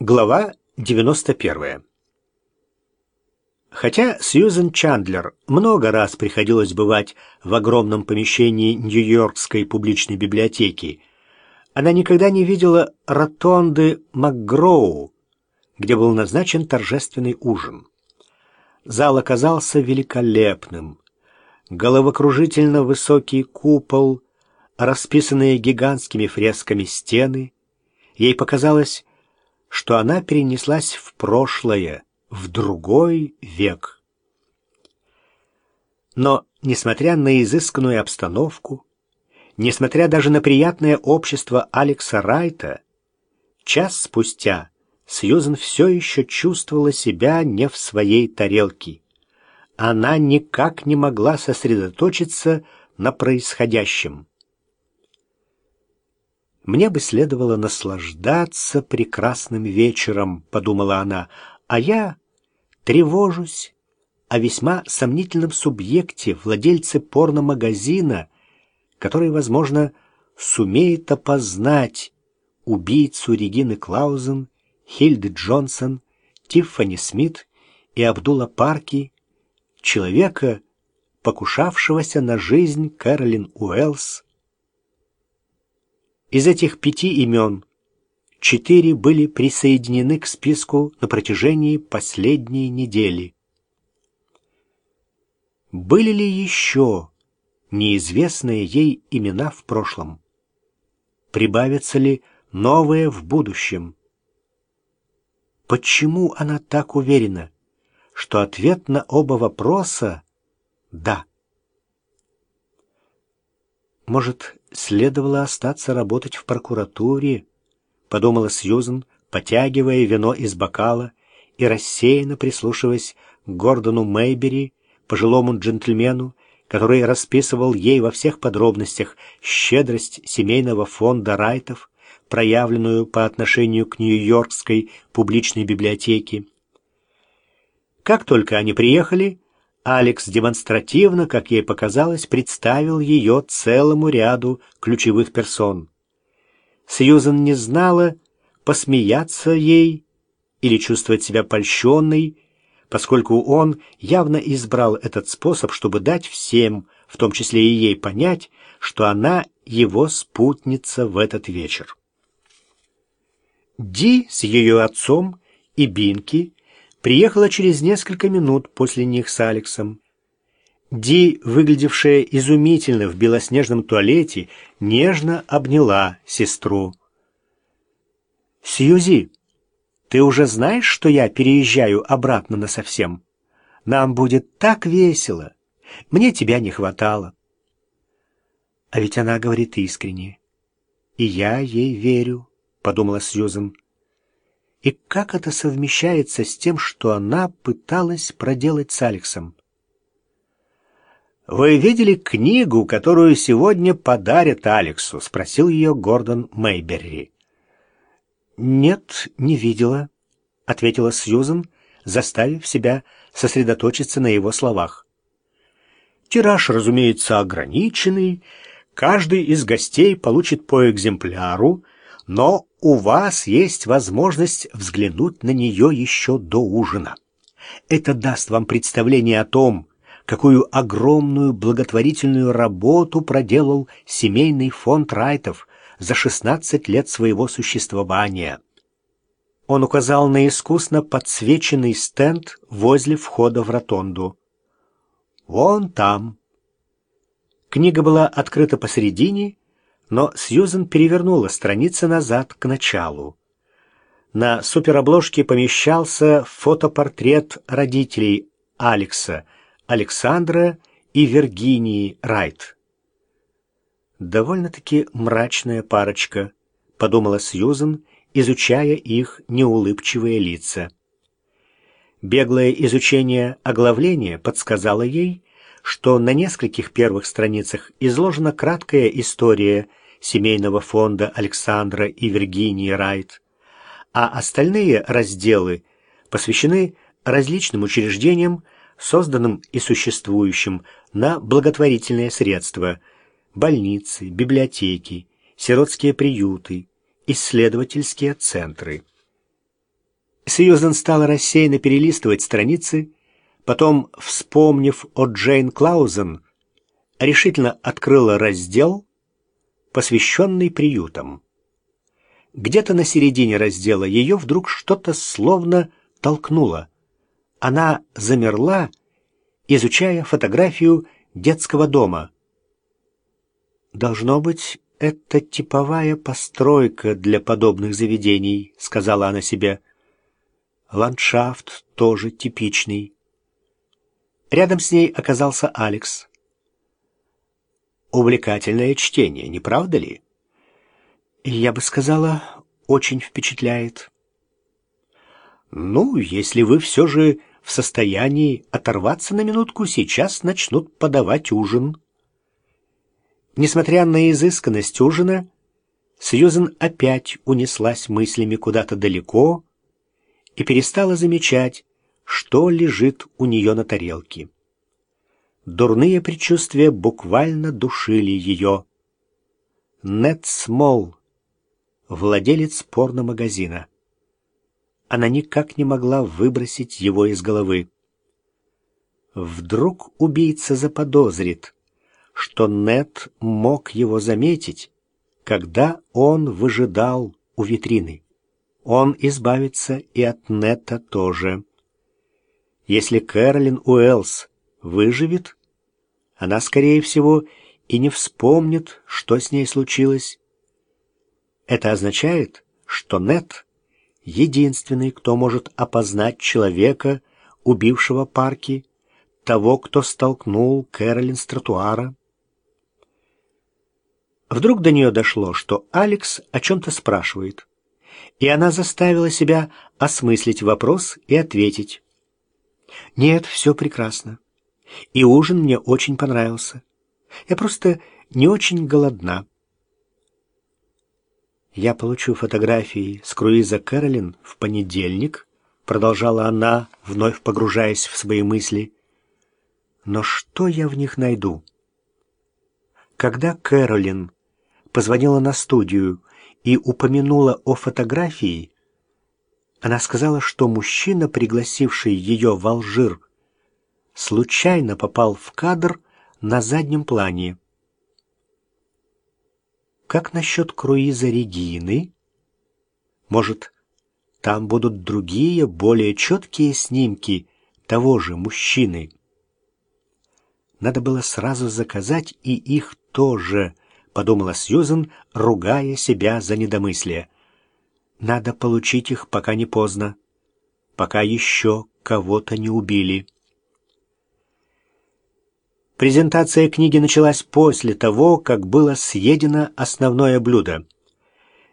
Глава 91. Хотя Сьюзен Чандлер много раз приходилось бывать в огромном помещении Нью-Йоркской публичной библиотеки, она никогда не видела ротонды МакГроу, где был назначен торжественный ужин. Зал оказался великолепным. Головокружительно высокий купол, расписанные гигантскими фресками стены. Ей показалось, что она перенеслась в прошлое, в другой век. Но, несмотря на изысканную обстановку, несмотря даже на приятное общество Алекса Райта, час спустя Сьюзен все еще чувствовала себя не в своей тарелке. Она никак не могла сосредоточиться на происходящем. «Мне бы следовало наслаждаться прекрасным вечером», — подумала она, «а я тревожусь о весьма сомнительном субъекте, владельце порномагазина, который, возможно, сумеет опознать убийцу Регины Клаузен, Хильды Джонсон, Тиффани Смит и Абдула Парки, человека, покушавшегося на жизнь Кэролин Уэллс, из этих пяти имен четыре были присоединены к списку на протяжении последней недели. Были ли еще неизвестные ей имена в прошлом? Прибавятся ли новые в будущем? Почему она так уверена, что ответ на оба вопроса — да? Может, следовало остаться работать в прокуратуре, подумала Сьюзен, потягивая вино из бокала и рассеянно прислушиваясь к Гордону Мейбери, пожилому джентльмену, который расписывал ей во всех подробностях щедрость семейного фонда Райтов, проявленную по отношению к Нью-Йоркской публичной библиотеке. Как только они приехали, Алекс демонстративно, как ей показалось, представил ее целому ряду ключевых персон. Сьюзен не знала, посмеяться ей или чувствовать себя польщенной, поскольку он явно избрал этот способ, чтобы дать всем, в том числе и ей, понять, что она его спутница в этот вечер. Ди с ее отцом и Бинки приехала через несколько минут после них с Алексом. Ди, выглядевшая изумительно в белоснежном туалете, нежно обняла сестру. «Сьюзи, ты уже знаешь, что я переезжаю обратно насовсем? Нам будет так весело. Мне тебя не хватало». А ведь она говорит искренне. «И я ей верю», — подумала Сьюзен. И как это совмещается с тем, что она пыталась проделать с Алексом? «Вы видели книгу, которую сегодня подарят Алексу?» — спросил ее Гордон Мейберри. «Нет, не видела», — ответила Сьюзен, заставив себя сосредоточиться на его словах. Тираж, разумеется, ограниченный. Каждый из гостей получит по экземпляру, но у вас есть возможность взглянуть на нее еще до ужина. Это даст вам представление о том, какую огромную благотворительную работу проделал семейный фонд Райтов за 16 лет своего существования. Он указал на искусно подсвеченный стенд возле входа в ротонду. «Вон там». Книга была открыта посередине, но Сьюзен перевернула страницы назад к началу. На суперобложке помещался фотопортрет родителей Алекса, Александра и Виргинии Райт. «Довольно-таки мрачная парочка», — подумала Сьюзен, изучая их неулыбчивые лица. Беглое изучение оглавления подсказало ей, что на нескольких первых страницах изложена краткая история семейного фонда Александра и Виргинии Райт, а остальные разделы посвящены различным учреждениям, созданным и существующим на благотворительные средства, больницы, библиотеки, сиротские приюты, исследовательские центры. Сьюзен стала рассеянно перелистывать страницы, потом, вспомнив о Джейн Клаузен, решительно открыла раздел, посвященный приютам. Где-то на середине раздела ее вдруг что-то словно толкнуло. Она замерла, изучая фотографию детского дома. «Должно быть, это типовая постройка для подобных заведений», — сказала она себе. «Ландшафт тоже типичный». Рядом с ней оказался Алекс. Увлекательное чтение, не правда ли? Я бы сказала, очень впечатляет. Ну, если вы все же в состоянии оторваться на минутку, сейчас начнут подавать ужин. Несмотря на изысканность ужина, Сьюзен опять унеслась мыслями куда-то далеко и перестала замечать, что лежит у нее на тарелке. Дурные предчувствия буквально душили ее. Нет Смол, владелец порномагазина. Она никак не могла выбросить его из головы. Вдруг убийца заподозрит, что Нет мог его заметить, когда он выжидал у витрины. Он избавится и от Нета тоже. Если Кэролин Уэллс выживет, она, скорее всего, и не вспомнит, что с ней случилось. Это означает, что Нет — единственный, кто может опознать человека, убившего Парки, того, кто столкнул Кэролин с тротуара. Вдруг до нее дошло, что Алекс о чем-то спрашивает, и она заставила себя осмыслить вопрос и ответить. «Нет, все прекрасно. И ужин мне очень понравился. Я просто не очень голодна. Я получу фотографии с круиза Кэролин в понедельник, продолжала она, вновь погружаясь в свои мысли. Но что я в них найду? Когда Кэролин позвонила на студию и упомянула о фотографии, она сказала, что мужчина, пригласивший ее в Алжир, случайно попал в кадр на заднем плане. Как насчет круиза Регины? Может, там будут другие, более четкие снимки того же мужчины? Надо было сразу заказать и их тоже, подумала Сьюзен, ругая себя за недомыслие. Надо получить их, пока не поздно, пока еще кого-то не убили. Презентация книги началась после того, как было съедено основное блюдо.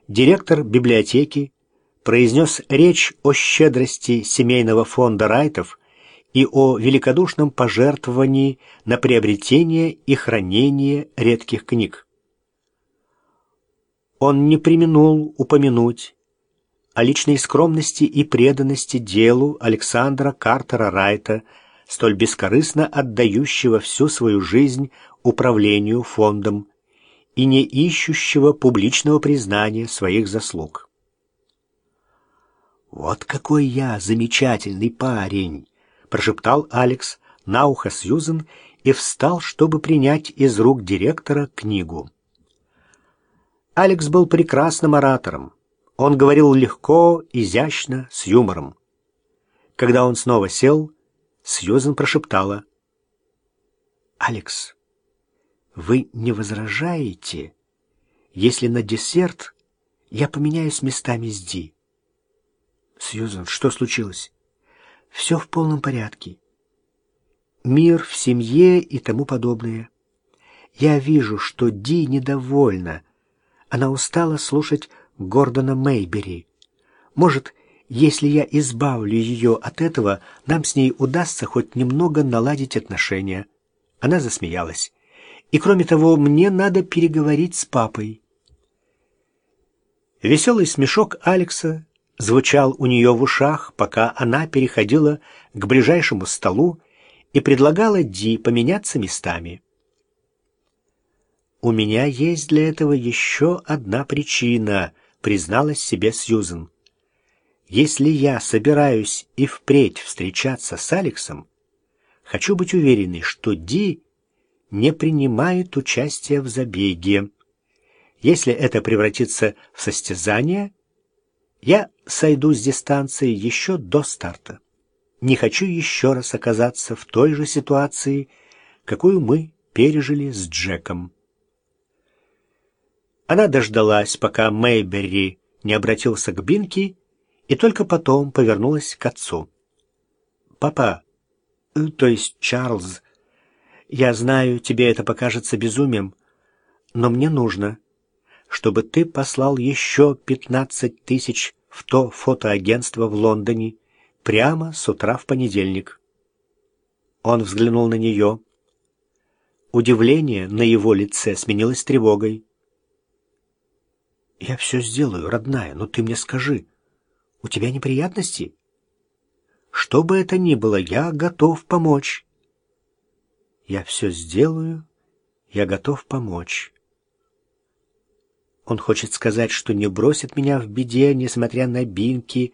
Директор библиотеки произнес речь о щедрости семейного фонда Райтов и о великодушном пожертвовании на приобретение и хранение редких книг. Он не применул упомянуть о личной скромности и преданности делу Александра Картера Райта – столь бескорыстно отдающего всю свою жизнь управлению фондом и не ищущего публичного признания своих заслуг. «Вот какой я замечательный парень!» — прошептал Алекс на ухо Сьюзен и встал, чтобы принять из рук директора книгу. Алекс был прекрасным оратором. Он говорил легко, изящно, с юмором. Когда он снова сел, Сьюзен прошептала. «Алекс, вы не возражаете, если на десерт я поменяюсь местами с Ди?» «Сьюзен, что случилось?» «Все в полном порядке. Мир в семье и тому подобное. Я вижу, что Ди недовольна. Она устала слушать Гордона Мейбери. Может, если я избавлю ее от этого, нам с ней удастся хоть немного наладить отношения. Она засмеялась. И кроме того, мне надо переговорить с папой. Веселый смешок Алекса звучал у нее в ушах, пока она переходила к ближайшему столу и предлагала Ди поменяться местами. «У меня есть для этого еще одна причина», — призналась себе Сьюзен. Если я собираюсь и впредь встречаться с Алексом, хочу быть уверенной, что Ди не принимает участия в забеге. Если это превратится в состязание, я сойду с дистанции еще до старта. Не хочу еще раз оказаться в той же ситуации, какую мы пережили с Джеком. Она дождалась, пока Мэйберри не обратился к Бинки, и только потом повернулась к отцу. «Папа, э, то есть Чарльз, я знаю, тебе это покажется безумием, но мне нужно, чтобы ты послал еще пятнадцать тысяч в то фотоагентство в Лондоне прямо с утра в понедельник». Он взглянул на нее. Удивление на его лице сменилось тревогой. «Я все сделаю, родная, но ты мне скажи, у тебя неприятности?» «Что бы это ни было, я готов помочь». «Я все сделаю, я готов помочь». Он хочет сказать, что не бросит меня в беде, несмотря на бинки,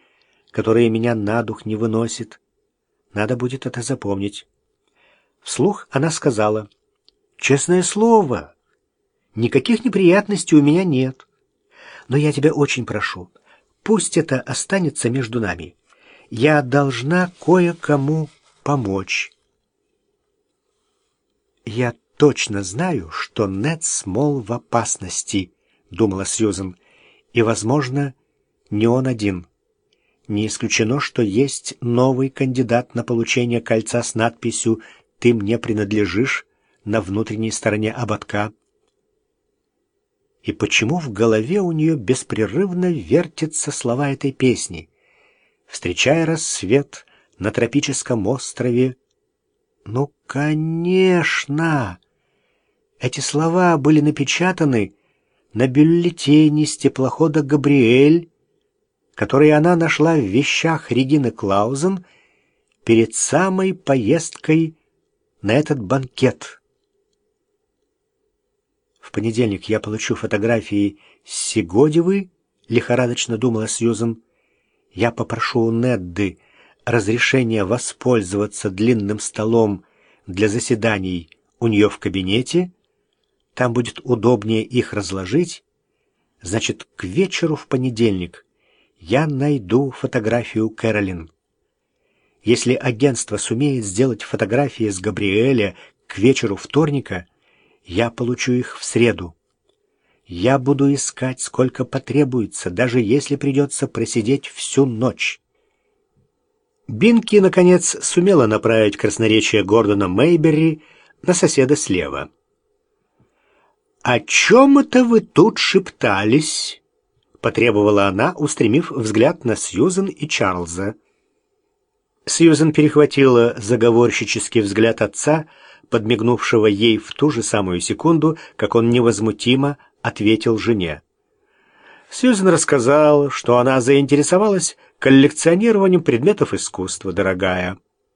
которые меня на дух не выносит. Надо будет это запомнить. Вслух она сказала, «Честное слово, никаких неприятностей у меня нет. Но я тебя очень прошу, пусть это останется между нами. Я должна кое-кому помочь». «Я точно знаю, что Нед Смол в опасности», — думала Сьюзен, — «и, возможно, не он один». Не исключено, что есть новый кандидат на получение кольца с надписью «Ты мне принадлежишь» на внутренней стороне ободка и почему в голове у нее беспрерывно вертятся слова этой песни. «Встречая рассвет на тропическом острове». Ну, конечно! Эти слова были напечатаны на бюллетене с теплохода «Габриэль», который она нашла в вещах Регины Клаузен перед самой поездкой на этот банкет. В понедельник я получу фотографии Сигодевы, лихорадочно думала Сьюзен. Я попрошу у Недды разрешения воспользоваться длинным столом для заседаний у нее в кабинете. Там будет удобнее их разложить. Значит, к вечеру в понедельник я найду фотографию Кэролин. Если агентство сумеет сделать фотографии с Габриэля к вечеру вторника, я получу их в среду. Я буду искать, сколько потребуется, даже если придется просидеть всю ночь. Бинки, наконец, сумела направить красноречие Гордона Мейберри на соседа слева. «О чем это вы тут шептались?» — потребовала она, устремив взгляд на Сьюзен и Чарльза. Сьюзен перехватила заговорщический взгляд отца — подмигнувшего ей в ту же самую секунду, как он невозмутимо ответил жене. Сьюзен рассказал, что она заинтересовалась коллекционированием предметов искусства, дорогая.